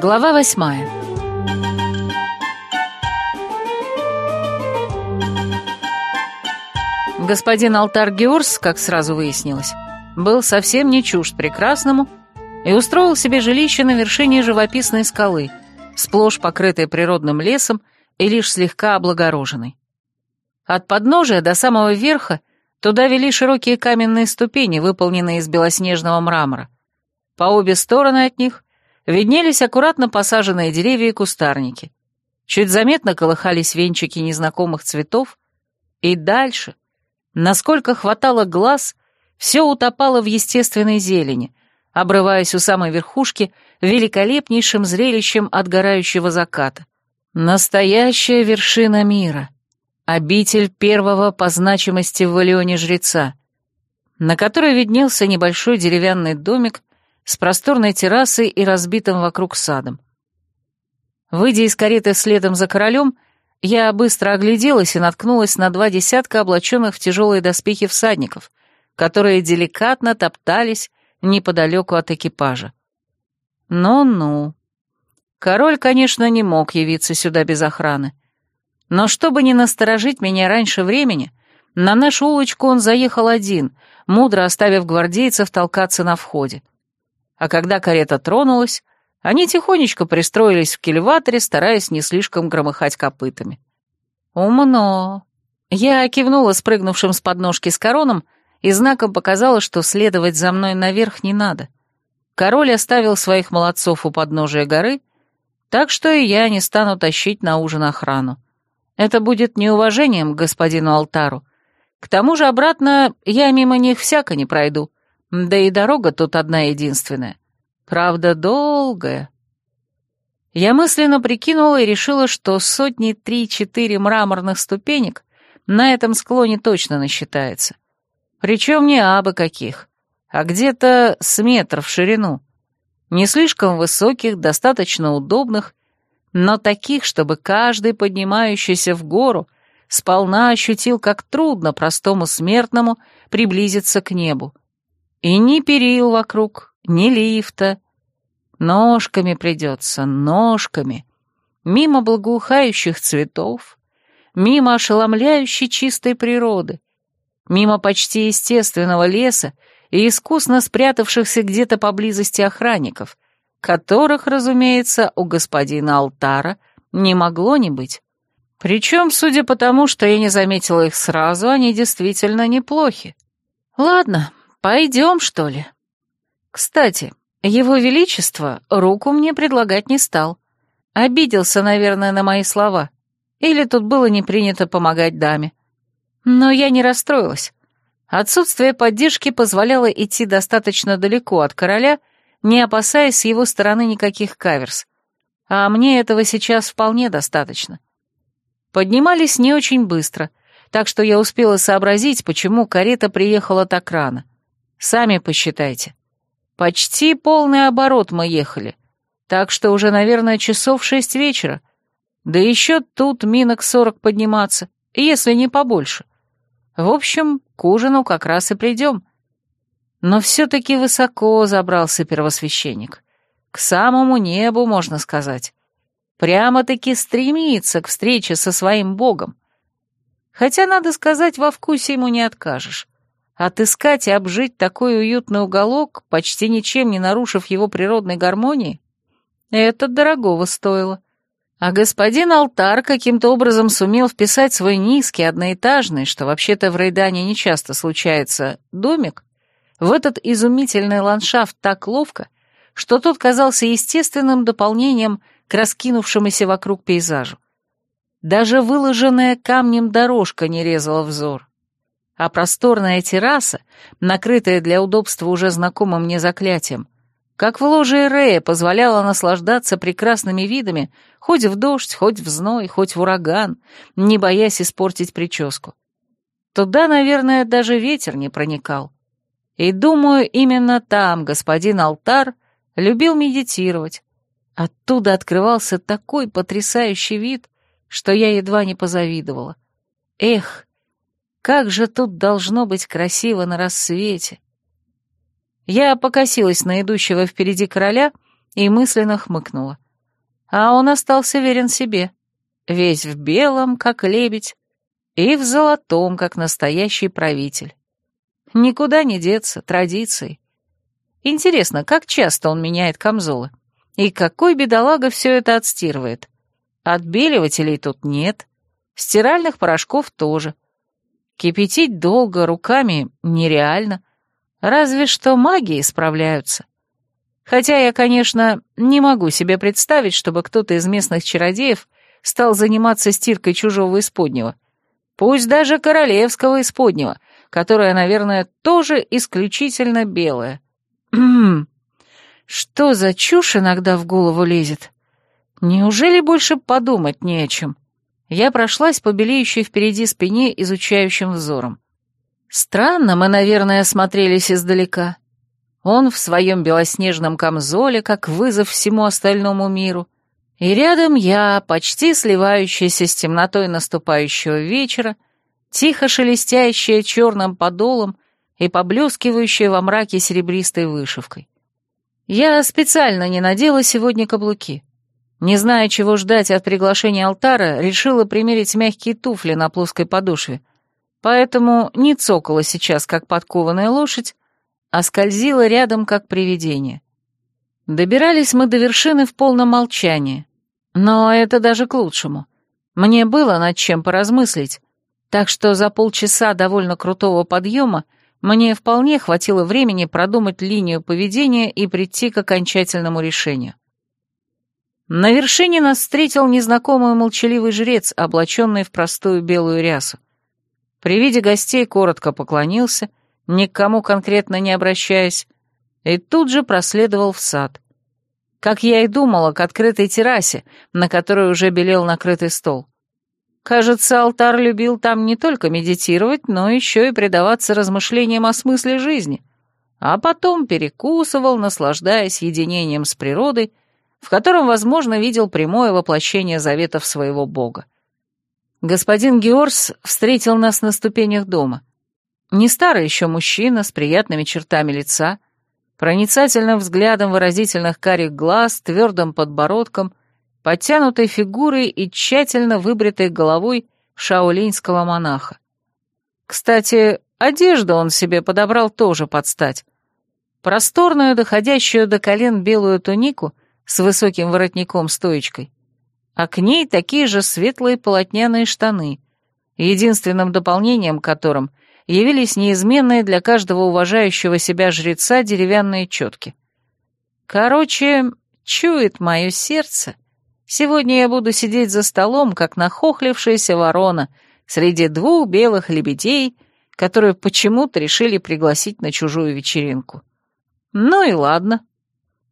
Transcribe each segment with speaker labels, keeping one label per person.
Speaker 1: Глава восьмая. Господин Алтар Георс, как сразу выяснилось, был совсем не чужд прекрасному и устроил себе жилище на вершине живописной скалы, сплошь покрытой природным лесом и лишь слегка облагороженной. От подножия до самого верха туда вели широкие каменные ступени, выполненные из белоснежного мрамора. По обе стороны от них виднелись аккуратно посаженные деревья и кустарники. Чуть заметно колыхались венчики незнакомых цветов, и дальше, насколько хватало глаз, все утопало в естественной зелени, обрываясь у самой верхушки великолепнейшим зрелищем отгорающего заката. Настоящая вершина мира. Обитель первого по значимости в Валионе жреца, на которой виднелся небольшой деревянный домик с просторной террасой и разбитым вокруг садом. Выйдя из кареты следом за королем, я быстро огляделась и наткнулась на два десятка облаченных в тяжелые доспехи всадников, которые деликатно топтались неподалеку от экипажа. Ну-ну. Король, конечно, не мог явиться сюда без охраны. Но чтобы не насторожить меня раньше времени, на нашу улочку он заехал один, мудро оставив гвардейцев толкаться на входе. А когда карета тронулась, они тихонечко пристроились в кильваторе, стараясь не слишком громыхать копытами. «Умно!» Я кивнула спрыгнувшим с подножки с короном и знаком показала, что следовать за мной наверх не надо. Король оставил своих молодцов у подножия горы, так что и я не стану тащить на ужин охрану. Это будет неуважением к господину Алтару. К тому же обратно я мимо них всяко не пройду. Да и дорога тут одна единственная. Правда, долгая. Я мысленно прикинула и решила, что сотни три-четыре мраморных ступенек на этом склоне точно насчитается. Причем не абы каких, а где-то с метров в ширину. Не слишком высоких, достаточно удобных, но таких, чтобы каждый поднимающийся в гору сполна ощутил, как трудно простому смертному приблизиться к небу. И ни перил вокруг, ни лифта. Ножками придется, ножками. Мимо благоухающих цветов, мимо ошеломляющей чистой природы, мимо почти естественного леса и искусно спрятавшихся где-то поблизости охранников, которых, разумеется, у господина Алтара не могло не быть. Причем, судя по тому, что я не заметила их сразу, они действительно неплохи. Ладно, Пойдем, что ли? Кстати, его величество руку мне предлагать не стал. Обиделся, наверное, на мои слова. Или тут было не принято помогать даме. Но я не расстроилась. Отсутствие поддержки позволяло идти достаточно далеко от короля, не опасаясь с его стороны никаких каверс. А мне этого сейчас вполне достаточно. Поднимались не очень быстро, так что я успела сообразить, почему карета приехала так рано. Сами посчитайте. Почти полный оборот мы ехали, так что уже, наверное, часов шесть вечера. Да еще тут минок сорок подниматься, если не побольше. В общем, к ужину как раз и придем. Но все-таки высоко забрался первосвященник. К самому небу, можно сказать. Прямо-таки стремится к встрече со своим богом. Хотя, надо сказать, во вкусе ему не откажешь. Отыскать и обжить такой уютный уголок, почти ничем не нарушив его природной гармонии, это дорогого стоило. А господин Алтар каким-то образом сумел вписать свой низкий, одноэтажный, что вообще-то в Рейдане нечасто случается, домик в этот изумительный ландшафт так ловко, что тот казался естественным дополнением к раскинувшемуся вокруг пейзажу. Даже выложенная камнем дорожка не резала взор а просторная терраса, накрытая для удобства уже знакомым мне заклятием, как в ложе Рея позволяла наслаждаться прекрасными видами хоть в дождь, хоть в зной, хоть в ураган, не боясь испортить прическу. Туда, наверное, даже ветер не проникал. И, думаю, именно там господин Алтар любил медитировать. Оттуда открывался такой потрясающий вид, что я едва не позавидовала. Эх, как же тут должно быть красиво на рассвете! Я покосилась на идущего впереди короля и мысленно хмыкнула. а он остался верен себе, весь в белом, как лебедь, и в золотом, как настоящий правитель. Никуда не деться, традиции. Интересно, как часто он меняет камзолы? И какой бедолага все это отстирывает? Отбеливателей тут нет, стиральных порошков тоже. Кипятить долго руками нереально, разве что магии справляются. Хотя я, конечно, не могу себе представить, чтобы кто-то из местных чародеев стал заниматься стиркой чужого исподнего. Пусть даже королевского исподнего, которое, наверное, тоже исключительно белое. Что за чушь иногда в голову лезет? Неужели больше подумать не о чем? Я прошлась по белеющей впереди спине изучающим взором. Странно мы, наверное, смотрелись издалека. Он в своем белоснежном камзоле, как вызов всему остальному миру. И рядом я, почти сливающаяся с темнотой наступающего вечера, тихо шелестящая черным подолом и поблескивающая во мраке серебристой вышивкой. Я специально не надела сегодня каблуки. Не зная, чего ждать от приглашения алтара, решила примерить мягкие туфли на плоской подошве, поэтому не цокала сейчас, как подкованная лошадь, а скользила рядом, как привидение. Добирались мы до вершины в полном молчании, но это даже к лучшему. Мне было над чем поразмыслить, так что за полчаса довольно крутого подъема мне вполне хватило времени продумать линию поведения и прийти к окончательному решению. На вершине нас встретил незнакомый молчаливый жрец, облаченный в простую белую рясу. При виде гостей коротко поклонился — ни к кому конкретно не обращаясь, и тут же проследовал в сад. Как я и думала, к открытой террасе, на которой уже белел накрытый стол. Кажется, алтар любил там не только медитировать, но еще и предаваться размышлениям о смысле жизни, а потом перекусывал, наслаждаясь единением с природой, в котором, возможно, видел прямое воплощение заветов своего бога. Господин Георс встретил нас на ступенях дома — не старый еще мужчина с приятными чертами лица, проницательным взглядом выразительных карих глаз, твердым подбородком, подтянутой фигурой и тщательно выбритой головой шаолиньского монаха. Кстати, одежду он себе подобрал тоже под стать. Просторную, доходящую до колен белую тунику с высоким воротником-стоечкой, а к ней такие же светлые полотняные штаны, единственным дополнением которым явились неизменные для каждого уважающего себя жреца деревянные четки. Короче, чует мое сердце. Сегодня я буду сидеть за столом, как нахохлившаяся ворона, среди двух белых лебедей, которые почему-то решили пригласить на чужую вечеринку. Ну и ладно.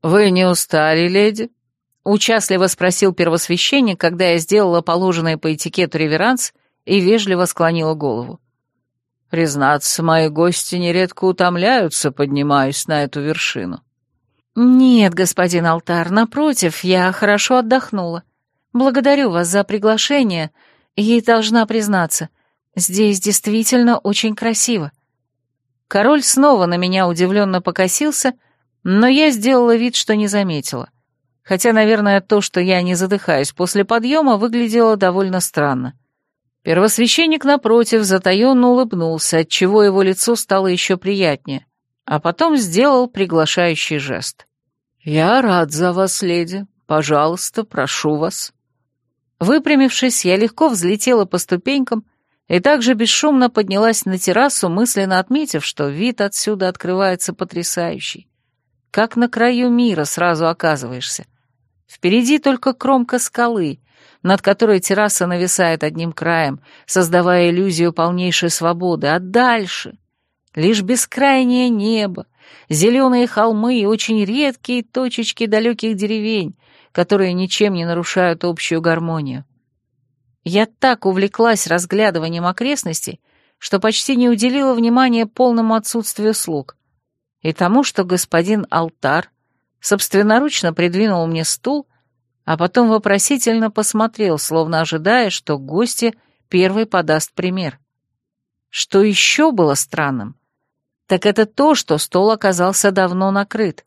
Speaker 1: «Вы не устали, леди?» — участливо спросил первосвященник, когда я сделала положенное по этикету реверанс и вежливо склонила голову. Признаться, мои гости нередко утомляются, поднимаясь на эту вершину. Нет, господин Алтар, напротив, я хорошо отдохнула. Благодарю вас за приглашение и должна признаться, здесь действительно очень красиво. Король снова на меня удивленно покосился, но я сделала вид, что не заметила. Хотя, наверное, то, что я не задыхаюсь после подъема, выглядело довольно странно. Первосвященник, напротив, затаенно улыбнулся, отчего его лицо стало еще приятнее, а потом сделал приглашающий жест. «Я рад за вас, леди. Пожалуйста, прошу вас». Выпрямившись, я легко взлетела по ступенькам и также бесшумно поднялась на террасу, мысленно отметив, что вид отсюда открывается потрясающий. Как на краю мира сразу оказываешься. Впереди только кромка скалы, над которой терраса нависает одним краем, создавая иллюзию полнейшей свободы, а дальше лишь бескрайнее небо, зеленые холмы и очень редкие точечки далеких деревень, которые ничем не нарушают общую гармонию. Я так увлеклась разглядыванием окрестностей, что почти не уделила внимания полному отсутствию слуг и тому, что господин Алтар собственноручно придвинул мне стул а потом вопросительно посмотрел, словно ожидая, что гости первый подаст пример. Что еще было странным? Так это то, что стол оказался давно накрыт.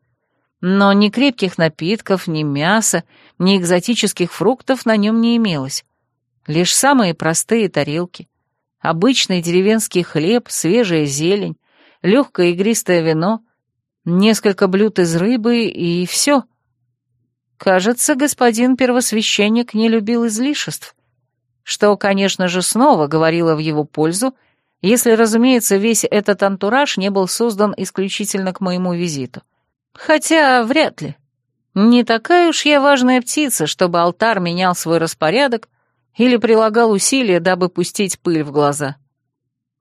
Speaker 1: Но ни крепких напитков, ни мяса, ни экзотических фруктов на нем не имелось. Лишь самые простые тарелки. Обычный деревенский хлеб, свежая зелень, легкое игристое вино, несколько блюд из рыбы и все. Кажется, господин первосвященник не любил излишеств, что, конечно же, снова говорило в его пользу, если, разумеется, весь этот антураж не был создан исключительно к моему визиту. Хотя вряд ли. Не такая уж я важная птица, чтобы алтарь менял свой распорядок или прилагал усилия, дабы пустить пыль в глаза.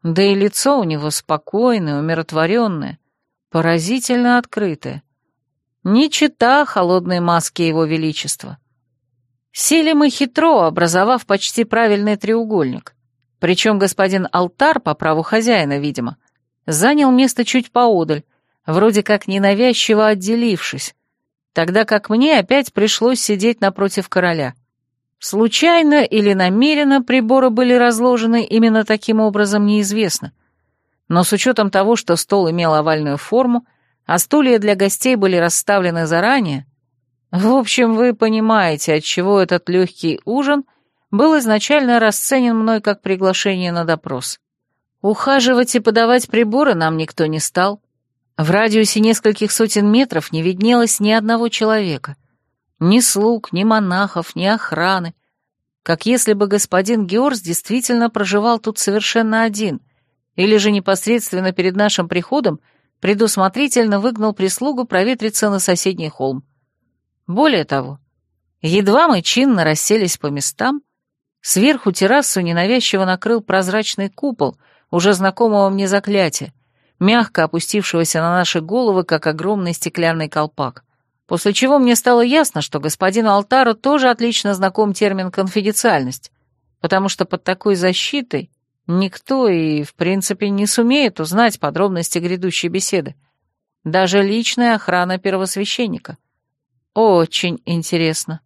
Speaker 1: Да и лицо у него спокойное, умиротворенное, поразительно открытое. Не чита холодной маски его величества. Сели мы хитро, образовав почти правильный треугольник. Причем господин Алтар, по праву хозяина, видимо, занял место чуть поодаль, вроде как ненавязчиво отделившись, тогда как мне опять пришлось сидеть напротив короля. Случайно или намеренно приборы были разложены именно таким образом, неизвестно. Но с учетом того, что стол имел овальную форму, а стулья для гостей были расставлены заранее, в общем, вы понимаете, отчего этот легкий ужин был изначально расценен мной как приглашение на допрос. Ухаживать и подавать приборы нам никто не стал. В радиусе нескольких сотен метров не виднелось ни одного человека. Ни слуг, ни монахов, ни охраны. Как если бы господин Георс действительно проживал тут совершенно один, или же непосредственно перед нашим приходом предусмотрительно выгнал прислугу проветриться на соседний холм. Более того, едва мы чинно расселись по местам, сверху террасу ненавязчиво накрыл прозрачный купол, уже знакомого мне заклятия, мягко опустившегося на наши головы, как огромный стеклянный колпак. После чего мне стало ясно, что господину Алтару тоже отлично знаком термин «конфиденциальность», потому что под такой защитой никто и, в принципе, не сумеет узнать подробности грядущей беседы. Даже личная охрана первосвященника. Очень интересно.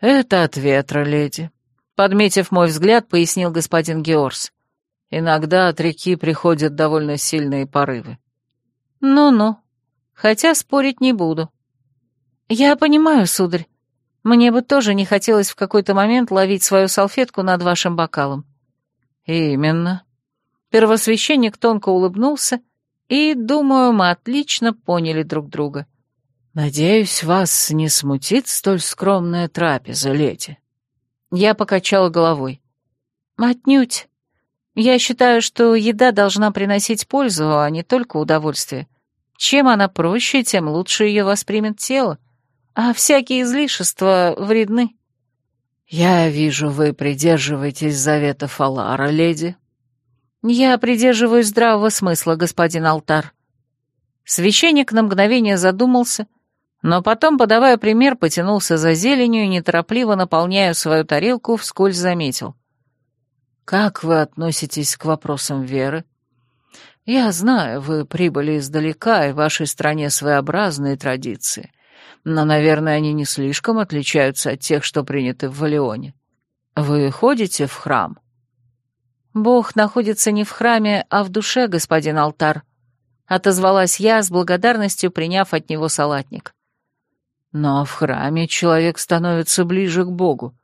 Speaker 1: «Это от ветра, леди», — подметив мой взгляд, пояснил господин Георс. Иногда от реки приходят довольно сильные порывы. Ну-ну, хотя спорить не буду. Я понимаю, сударь. Мне бы тоже не хотелось в какой-то момент ловить свою салфетку над вашим бокалом. Именно. Первосвященник тонко улыбнулся, и, думаю, мы отлично поняли друг друга. Надеюсь, вас не смутит столь скромная трапеза, леди. Я покачала головой. Отнюдь. Я считаю, что еда должна приносить пользу, а не только удовольствие. Чем она проще, тем лучше ее воспримет тело. А всякие излишества вредны. Я вижу, вы придерживаетесь завета Фалара, леди. Я придерживаюсь здравого смысла, господин Алтар. Священник на мгновение задумался, но потом, подавая пример, потянулся за зеленью и, неторопливо наполняя свою тарелку, вскользь заметил. Как вы относитесь к вопросам веры? Я знаю, вы прибыли издалека, и в вашей стране своеобразные традиции, но, наверное, они не слишком отличаются от тех, что приняты в Валионе. Вы ходите в храм? Бог находится не в храме, а в душе, господин Алтар, отозвалась я с благодарностью, приняв от него салатник. Но в храме человек становится ближе к Богу.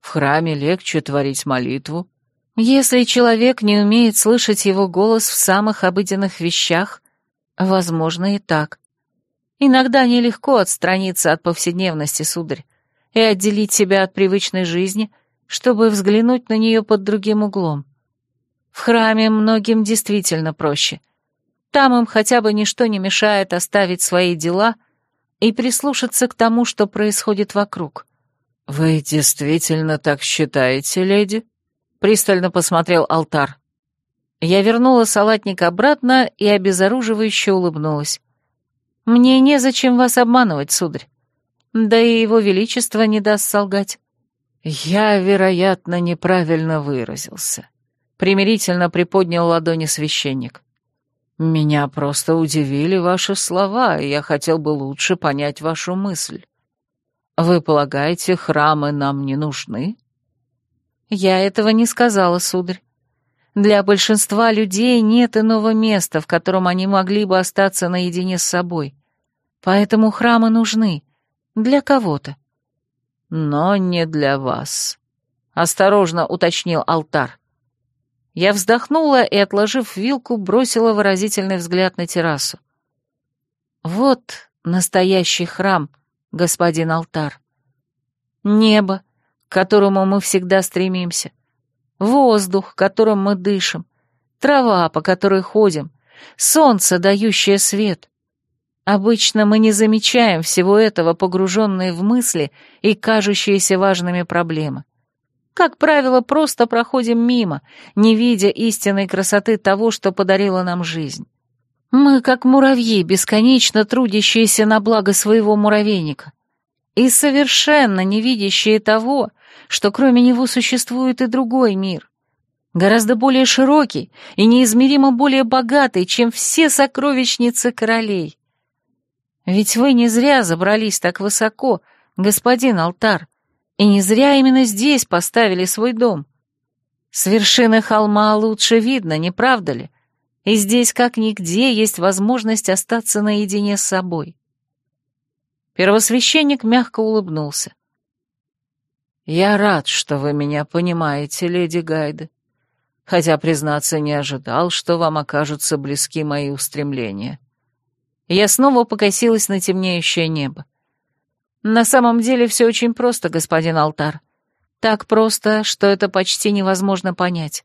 Speaker 1: В храме легче творить молитву, если человек не умеет слышать его голос в самых обыденных вещах, возможно и так. Иногда нелегко отстраниться от повседневности, сударь, и отделить себя от привычной жизни, чтобы взглянуть на нее под другим углом. В храме многим действительно проще. Там им хотя бы ничто не мешает оставить свои дела и прислушаться к тому, что происходит вокруг. «Вы действительно так считаете, леди?» Пристально посмотрел алтар. Я вернула салатник обратно и обезоруживающе улыбнулась. «Мне незачем вас обманывать, сударь. Да и его величество не даст солгать». «Я, вероятно, неправильно выразился», — примирительно приподнял ладони священник. «Меня просто удивили ваши слова, и я хотел бы лучше понять вашу мысль. Вы полагаете, храмы нам не нужны?» Я этого не сказала, сударь. Для большинства людей нет иного места, в котором они могли бы остаться наедине с собой. Поэтому храмы нужны. Для кого-то.
Speaker 2: Но не для вас, — осторожно уточнил алтар.
Speaker 1: Я вздохнула и, отложив вилку, бросила выразительный взгляд на террасу. Вот настоящий храм, господин алтар. Небо, к которому мы всегда стремимся, воздух, которым мы дышим, трава, по которой ходим, солнце, дающее свет. Обычно мы не замечаем всего этого, погруженные в мысли и кажущиеся важными проблемы. Как правило, просто проходим мимо, не видя истинной красоты того, что подарила нам жизнь. Мы, как муравьи, бесконечно трудящиеся на благо своего муравейника, и совершенно не видящие того, что кроме него существует и другой мир, гораздо более широкий и неизмеримо более богатый, чем все сокровищницы королей. Ведь вы не зря забрались так высоко, господин Алтар, и не зря именно здесь поставили свой дом. С вершины холма лучше видно, не правда ли? И здесь, как нигде, есть возможность остаться наедине с собой. Первосвященник мягко улыбнулся. «Я рад, что вы меня понимаете, леди Гайды, хотя, признаться, не ожидал, что вам окажутся близки мои устремления». Я снова покосилась на темнеющее небо. На самом деле все очень просто, господин Алтар. Так просто, что это почти невозможно понять.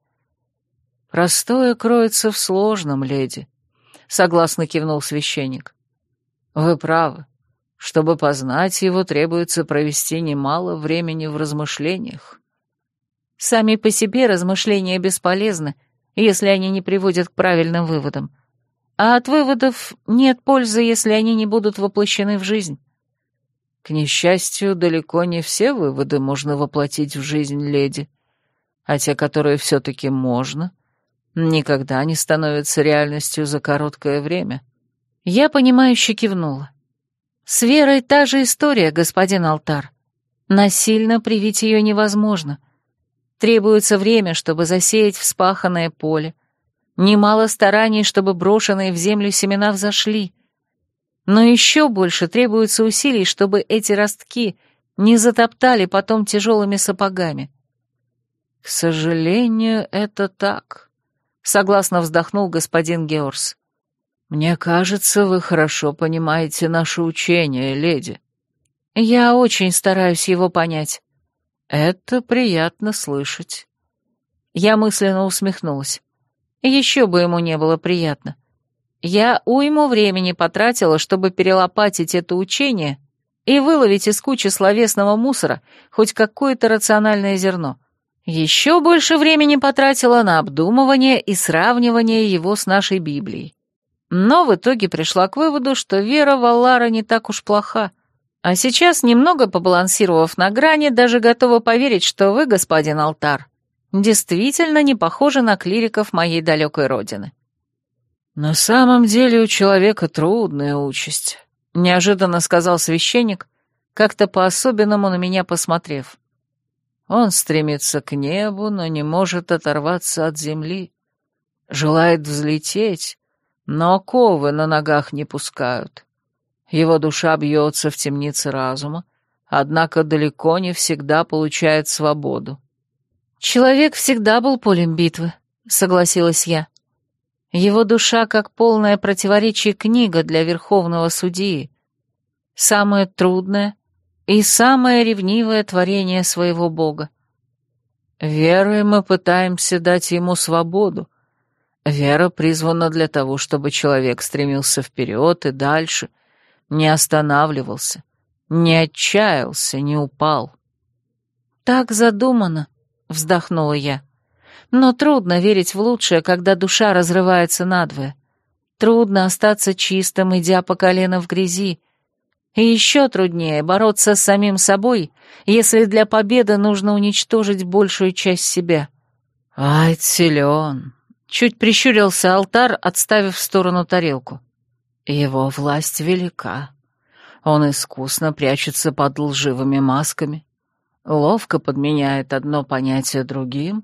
Speaker 1: Простое кроется в сложном, леди, — согласно кивнул священник. Вы правы. Чтобы познать его, требуется провести немало времени в размышлениях. Сами по себе размышления бесполезны, если они не приводят к правильным выводам. А от выводов нет пользы, если они не будут воплощены в жизнь. К несчастью, далеко не все выводы можно воплотить в жизнь леди, а те, которые все-таки можно, никогда не становятся реальностью за короткое время. Я понимающе кивнула. С верой та же история, господин Алтар. Насильно привить ее невозможно. Требуется время, чтобы засеять вспаханное поле. Немало стараний, чтобы брошенные в землю семена взошли. Но еще больше требуется усилий, чтобы эти ростки не затоптали потом тяжелыми сапогами. «К сожалению, это так», — согласно вздохнул господин Георс. «Мне кажется, вы хорошо понимаете наше учение, леди». «Я очень стараюсь его понять». «Это приятно слышать». Я мысленно усмехнулась. Еще бы ему не было приятно. Я уйму времени потратила, чтобы перелопатить это учение и выловить из кучи словесного мусора хоть какое-то рациональное зерно. Еще больше времени потратила на обдумывание и сравнивание его с нашей Библией. Но в итоге пришла к выводу, что вера в Аллара не так уж плоха. А сейчас, немного побалансировав на грани, даже готова поверить, что вы, господин Алтар, действительно не похожи на клириков моей далекой родины. «На самом деле у человека трудная участь», — неожиданно сказал священник, как-то по-особенному на меня посмотрев. Он стремится к небу, но не может оторваться от земли. Желает взлететь, но оковы на ногах не пускают. Его душа бьется в темнице разума, однако далеко не всегда получает свободу. «Человек всегда был полем битвы», — согласилась я. Его душа как полное противоречие книга для верховного судьи. Самое трудное и самое ревнивое творение своего Бога. Верой мы пытаемся дать ему свободу. Вера призвана для того, чтобы человек стремился вперед и дальше, не останавливался, не отчаялся, не упал. «Так задумано», — вздохнула я. Но трудно верить в лучшее, когда душа разрывается надвое. Трудно остаться чистым, идя по колено в грязи. И еще труднее бороться с самим собой, если для победы нужно уничтожить большую часть себя. «Ай, силен!» — чуть прищурился алтар, отставив в сторону тарелку. «Его власть велика. Он искусно прячется под лживыми масками, ловко подменяет одно понятие другим»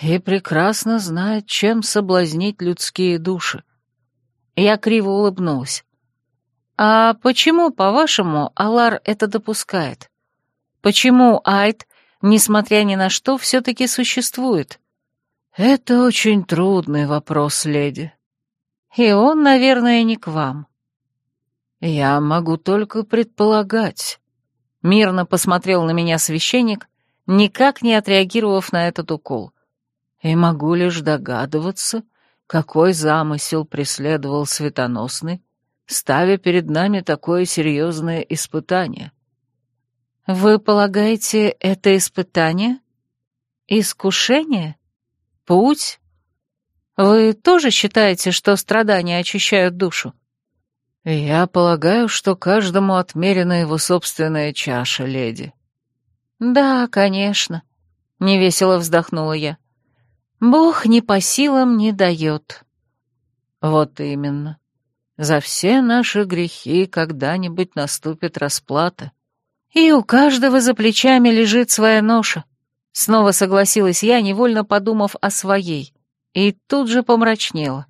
Speaker 1: и прекрасно знает, чем соблазнить людские души. Я криво улыбнулась. «А почему, по-вашему, Алар это допускает? Почему Айд, несмотря ни на что, все-таки существует?»
Speaker 2: «Это очень трудный вопрос, леди».
Speaker 1: «И он, наверное, не к вам».
Speaker 2: «Я могу только предполагать».
Speaker 1: Мирно посмотрел на меня священник, никак не отреагировав на этот укол.
Speaker 2: «И могу лишь догадываться, какой замысел преследовал Светоносный, ставя перед нами такое серьезное испытание».
Speaker 1: «Вы полагаете, это испытание? Искушение? Путь? Вы тоже считаете, что страдания очищают душу?»
Speaker 2: «Я полагаю, что каждому отмерена его собственная чаша, леди».
Speaker 1: «Да, конечно», — невесело вздохнула я. «Бог ни по силам не дает».
Speaker 2: «Вот именно. За все наши грехи когда-нибудь наступит расплата».
Speaker 1: «И у каждого за плечами лежит своя ноша», — снова согласилась я, невольно подумав о своей, и тут же помрачнела.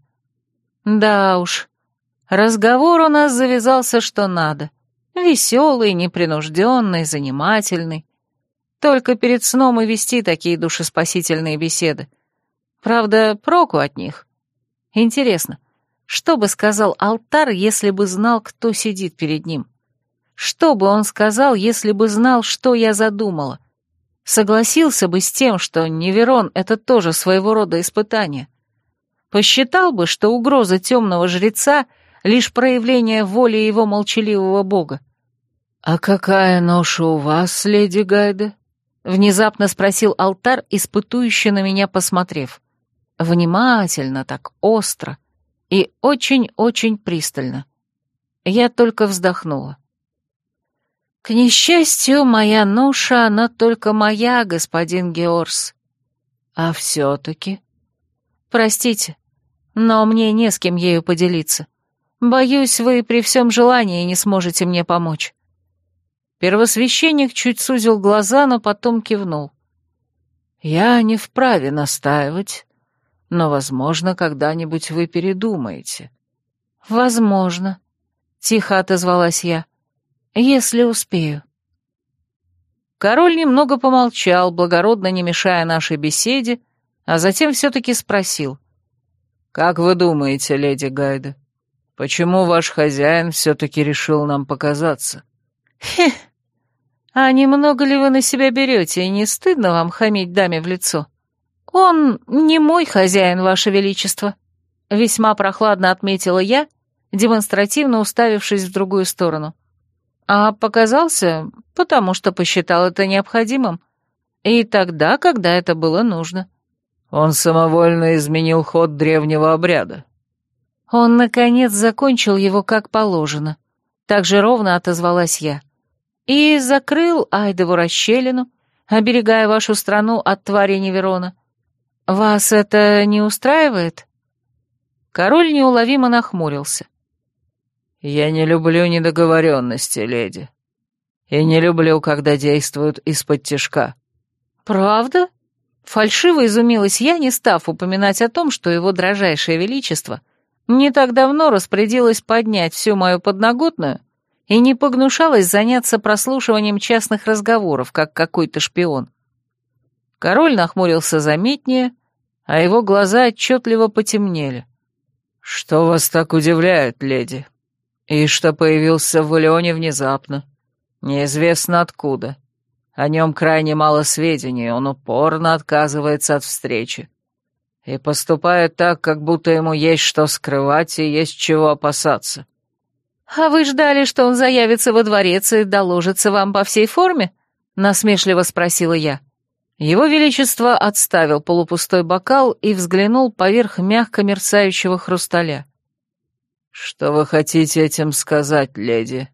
Speaker 1: «Да уж, разговор у нас завязался что надо. Веселый, непринужденный, занимательный. Только перед сном и вести такие душеспасительные беседы. Правда, проку от них. Интересно, что бы сказал алтар, если бы знал, кто сидит перед ним? Что бы он сказал, если бы знал, что я задумала? Согласился бы с тем, что Неверон — это тоже своего рода испытание? Посчитал бы, что угроза темного жреца — лишь проявление воли его молчаливого бога?
Speaker 2: «А какая ноша у вас, леди Гайда?»
Speaker 1: Внезапно спросил алтар, испытующе на меня посмотрев. Внимательно, так остро и очень-очень пристально. Я только вздохнула. К несчастью, моя ноша, она только моя, господин Георс.
Speaker 2: А все-таки...
Speaker 1: Простите, но мне не с кем ею поделиться. Боюсь, вы при всем желании не сможете мне помочь. Первосвященник чуть сузил глаза, но потом кивнул.
Speaker 2: «Я не вправе настаивать, но, возможно, когда-нибудь вы передумаете».
Speaker 1: «Возможно», — тихо отозвалась я, — «если успею». Король немного помолчал, благородно не мешая нашей беседе, а затем все-таки спросил.
Speaker 2: «Как вы думаете, леди Гайда, почему ваш хозяин все-таки решил нам показаться?»
Speaker 1: «Хе, а немного ли вы на себя берете, и не стыдно вам хамить даме в лицо? Он не мой хозяин, ваше величество», — весьма прохладно отметила я, демонстративно уставившись в другую сторону. А показался, потому что посчитал это необходимым. И тогда, когда это было нужно.
Speaker 2: Он самовольно изменил ход древнего обряда.
Speaker 1: Он, наконец, закончил его как положено. Так же ровно отозвалась я и закрыл Айдову расщелину, оберегая вашу страну от твари Неверона. Вас это не устраивает?» Король неуловимо нахмурился.
Speaker 2: «Я не люблю недоговоренности, леди. И не люблю, когда действуют из-под тишка».
Speaker 1: «Правда?» Фальшиво изумилась я, не став упоминать о том, что его дрожайшее величество не так давно распорядилось поднять всю мою подноготную и не погнушалась заняться прослушиванием частных разговоров, как какой-то шпион. Король нахмурился заметнее, а его глаза отчетливо потемнели.
Speaker 2: «Что вас так удивляет, леди? И что появился в Валионе внезапно? Неизвестно откуда. О нем крайне мало сведений, он упорно отказывается от встречи. И поступает так, как будто ему есть что скрывать и есть чего опасаться.
Speaker 1: «А вы ждали, что он заявится во дворец и доложится вам по всей форме?» — насмешливо спросила я. Его Величество отставил полупустой бокал и взглянул поверх мягко мерцающего хрусталя.
Speaker 2: «Что вы хотите этим сказать, леди?»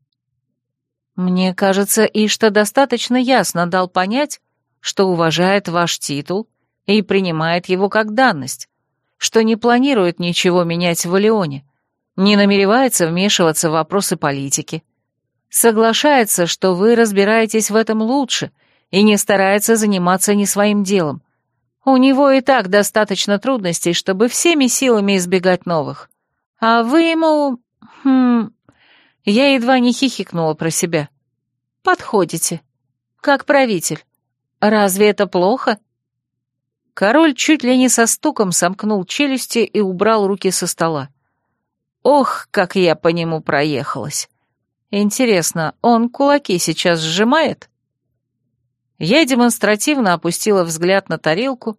Speaker 1: «Мне кажется, Ишта достаточно ясно дал понять, что уважает ваш титул и принимает его как данность, что не планирует ничего менять в Валионе, не намеревается вмешиваться в вопросы политики. Соглашается, что вы разбираетесь в этом лучше и не старается заниматься не своим делом. У него и так достаточно трудностей, чтобы всеми силами избегать новых. А вы ему... Хм... Я едва не хихикнула про себя. «Подходите. Как правитель. Разве это плохо?» Король чуть ли не со стуком сомкнул челюсти и убрал руки со стола. Ох, как я по нему проехалась. Интересно, он кулаки сейчас сжимает? Я демонстративно опустила взгляд на тарелку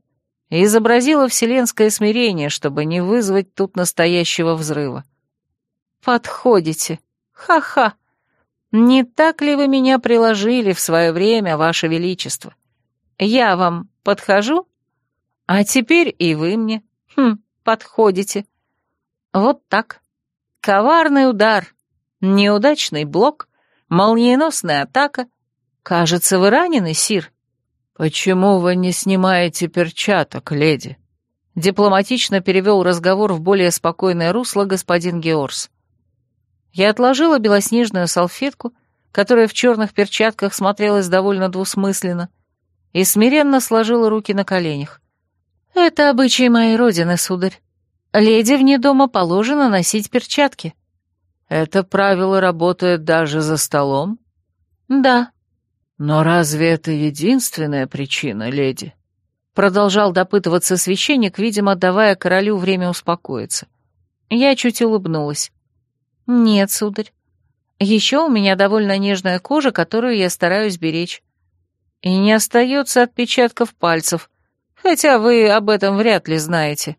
Speaker 1: и изобразила вселенское смирение, чтобы не вызвать тут настоящего взрыва. «Подходите. Ха-ха. Не так ли вы меня приложили в свое время, Ваше Величество? Я вам подхожу?» А теперь и вы мне. Хм, подходите. Вот так. Коварный удар, неудачный блок, молниеносная атака. Кажется, вы ранены, Сир.
Speaker 2: Почему вы не снимаете перчаток, леди? Дипломатично перевел разговор в более спокойное русло господин Георс.
Speaker 1: Я отложила белоснежную салфетку, которая в черных перчатках смотрелась довольно двусмысленно, и смиренно сложила руки на коленях. «Это обычай моей родины, сударь. Леди вне дома положено носить перчатки».
Speaker 2: «Это правило работает даже за столом?»
Speaker 1: «Да».
Speaker 2: «Но разве это единственная причина, леди?»
Speaker 1: Продолжал допытываться священник, видимо, давая королю время успокоиться. Я чуть улыбнулась. «Нет, сударь. Еще у меня довольно нежная кожа, которую я стараюсь беречь. И не остается отпечатков пальцев, хотя вы об этом вряд ли знаете».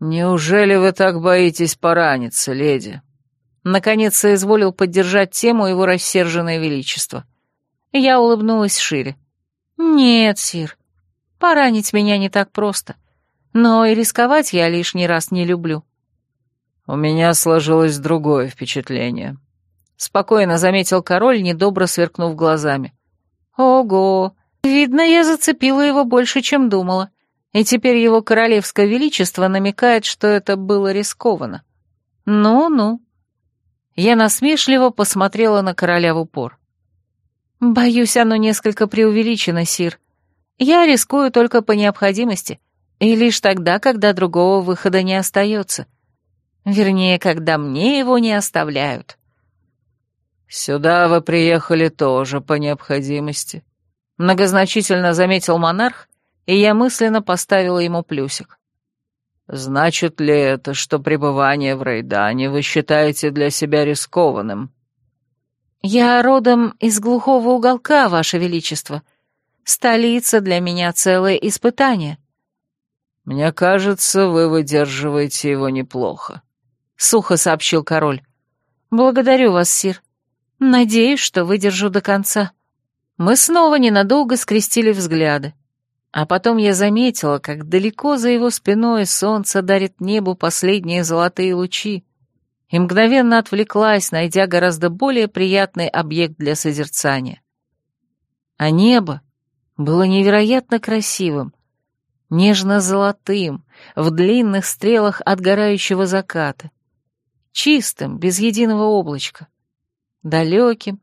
Speaker 2: «Неужели вы так боитесь пораниться, леди?»
Speaker 1: Наконец соизволил поддержать тему его рассерженное величество. Я улыбнулась шире. «Нет, сир, поранить меня не так просто, но и рисковать я лишний раз не люблю».
Speaker 2: «У меня сложилось другое впечатление», — спокойно заметил король, недобро сверкнув глазами.
Speaker 1: «Ого, Видно, я зацепила его больше, чем думала, и теперь его королевское величество намекает, что это было рискованно. Ну-ну. Я насмешливо посмотрела на короля в упор. Боюсь, оно несколько преувеличено, сир. Я рискую только по необходимости, и лишь тогда, когда другого выхода не остается. Вернее, когда мне его не оставляют.
Speaker 2: «Сюда вы приехали тоже по необходимости», Многозначительно заметил монарх, и я мысленно поставила ему плюсик. «Значит ли это, что пребывание в Рейдане вы считаете для себя рискованным?»
Speaker 1: «Я родом из глухого уголка, Ваше Величество. Столица для меня целое испытание».
Speaker 2: «Мне кажется, вы выдерживаете его неплохо», — сухо сообщил король.
Speaker 1: «Благодарю вас, Сир. Надеюсь, что выдержу до конца». Мы снова ненадолго скрестили взгляды. А потом я заметила, как далеко за его спиной солнце дарит небу последние золотые лучи, и мгновенно отвлеклась, найдя гораздо более приятный объект для созерцания. А небо было невероятно красивым, нежно-золотым, в длинных стрелах отгорающего заката, чистым, без единого облачка, далеким,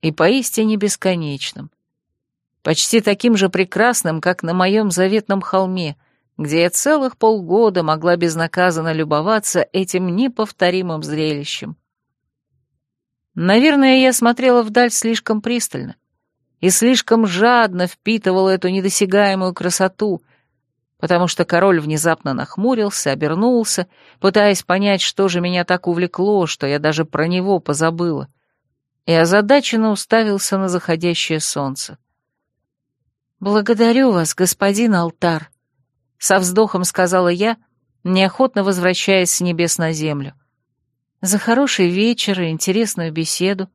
Speaker 1: и поистине бесконечным. Почти таким же прекрасным, как на моем заветном холме, где я целых полгода могла безнаказанно любоваться этим неповторимым зрелищем. Наверное, я смотрела вдаль слишком пристально и слишком жадно впитывала эту недосягаемую красоту, потому что король внезапно нахмурился, обернулся, пытаясь понять, что же меня так увлекло, что я даже про него позабыла и озадаченно уставился на заходящее солнце. «Благодарю вас, господин Алтар», — со вздохом сказала я, неохотно возвращаясь с небес на землю. «За хороший вечер и интересную беседу.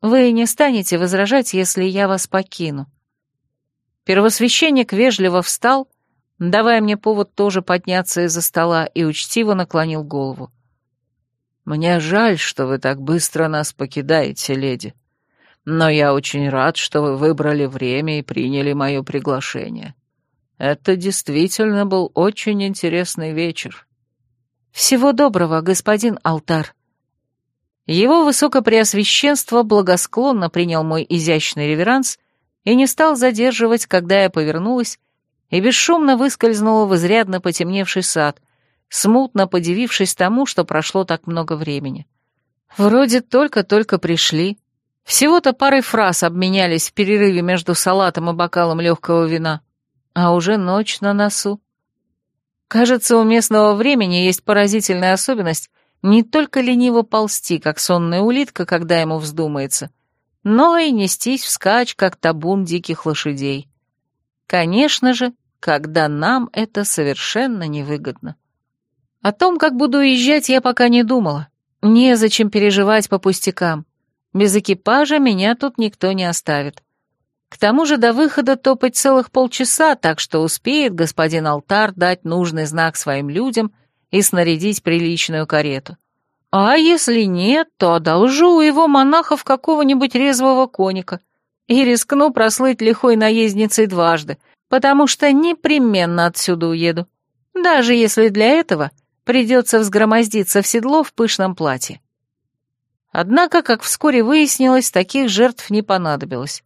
Speaker 1: Вы не станете возражать, если я вас покину». Первосвященник вежливо встал, давая мне повод тоже подняться из-за стола, и учтиво наклонил голову.
Speaker 2: «Мне жаль, что вы так быстро нас покидаете, леди. Но я очень рад, что вы выбрали время и приняли мое приглашение. Это действительно был очень интересный вечер».
Speaker 1: «Всего доброго, господин Алтар». Его высокопреосвященство благосклонно принял мой изящный реверанс и не стал задерживать, когда я повернулась и бесшумно выскользнула в изрядно потемневший сад, смутно подивившись тому, что прошло так много времени. Вроде только-только пришли. Всего-то парой фраз обменялись в перерыве между салатом и бокалом легкого вина. А уже ночь на носу. Кажется, у местного времени есть поразительная особенность не только лениво ползти, как сонная улитка, когда ему вздумается, но и нестись вскачь, как табун диких лошадей. Конечно же, когда нам это совершенно невыгодно. О том, как буду уезжать, я пока не думала. Незачем переживать по пустякам. Без экипажа меня тут никто не оставит. К тому же до выхода топать целых полчаса, так что успеет господин Алтар дать нужный знак своим людям и снарядить приличную карету. А если нет, то одолжу у его монахов какого-нибудь резвого коника и рискну прослыть лихой наездницей дважды, потому что непременно отсюда уеду, даже если для этого придется взгромоздиться в седло в пышном платье. Однако, как вскоре выяснилось, таких жертв не понадобилось.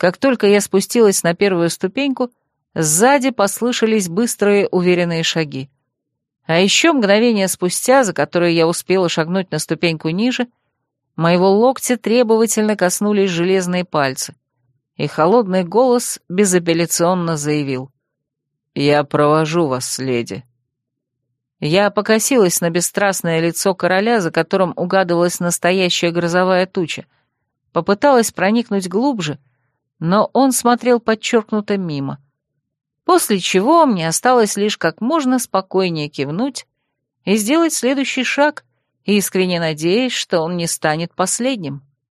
Speaker 1: Как только я спустилась на первую ступеньку, сзади послышались быстрые уверенные шаги. А еще мгновение спустя, за которое я успела шагнуть на ступеньку ниже, моего локтя требовательно коснулись железные пальцы и холодный голос безапелляционно заявил. «Я провожу вас, леди». Я покосилась на бесстрастное лицо короля, за которым угадывалась настоящая грозовая туча, попыталась проникнуть глубже, но он смотрел подчеркнуто мимо. После чего мне осталось лишь как можно спокойнее кивнуть и сделать следующий шаг, искренне надеясь, что он не станет последним.